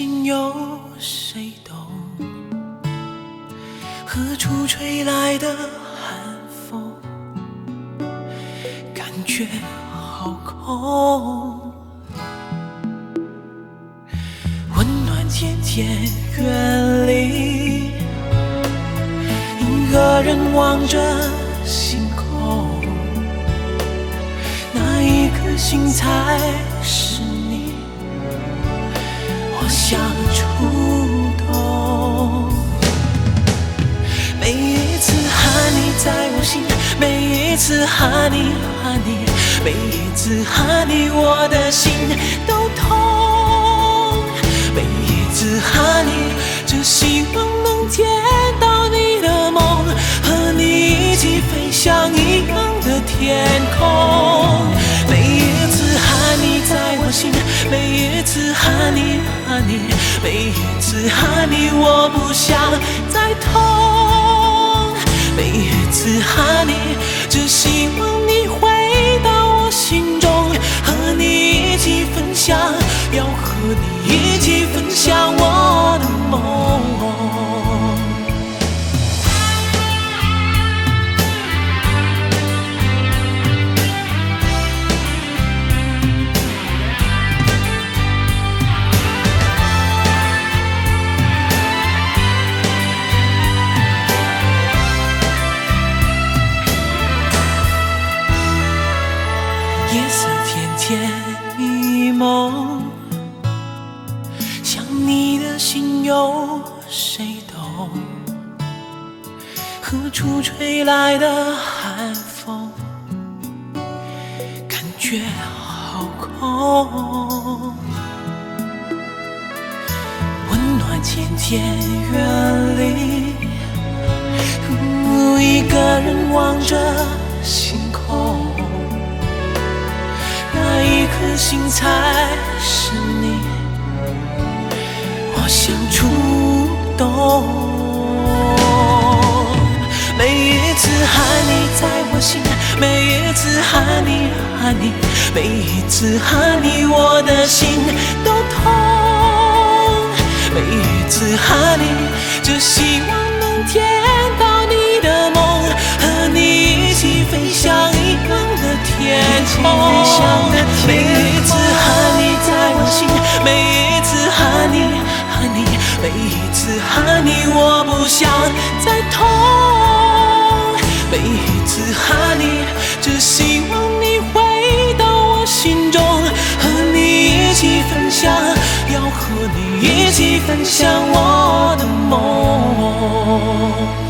心有谁懂？何处吹来的寒风，感觉好空。温暖渐渐远离，一个人望着星空，那一颗心才每一次喊你在我心，每一次喊你喊你，每一次喊你我的心都痛。每一次喊你，只希望能见到你的梦，和你一起飞向一样的天空。每一次喊你在我心，每一次喊你喊你，每一次喊你我不想再痛。想，要和你一起分享我迷蒙，想你的心有谁懂？何处吹来的寒风，感觉好空。温暖渐渐远离，一个人望着星空。那一颗心才是你，我想触动。每一次喊你在我心，每一次喊你喊你，每一次喊你我的心都痛。每一次喊你，只希望能见到你的梦，和你一起飞向一样的天空。honey 只希望你回到我心中和你一起分享要和你一起分享我的梦。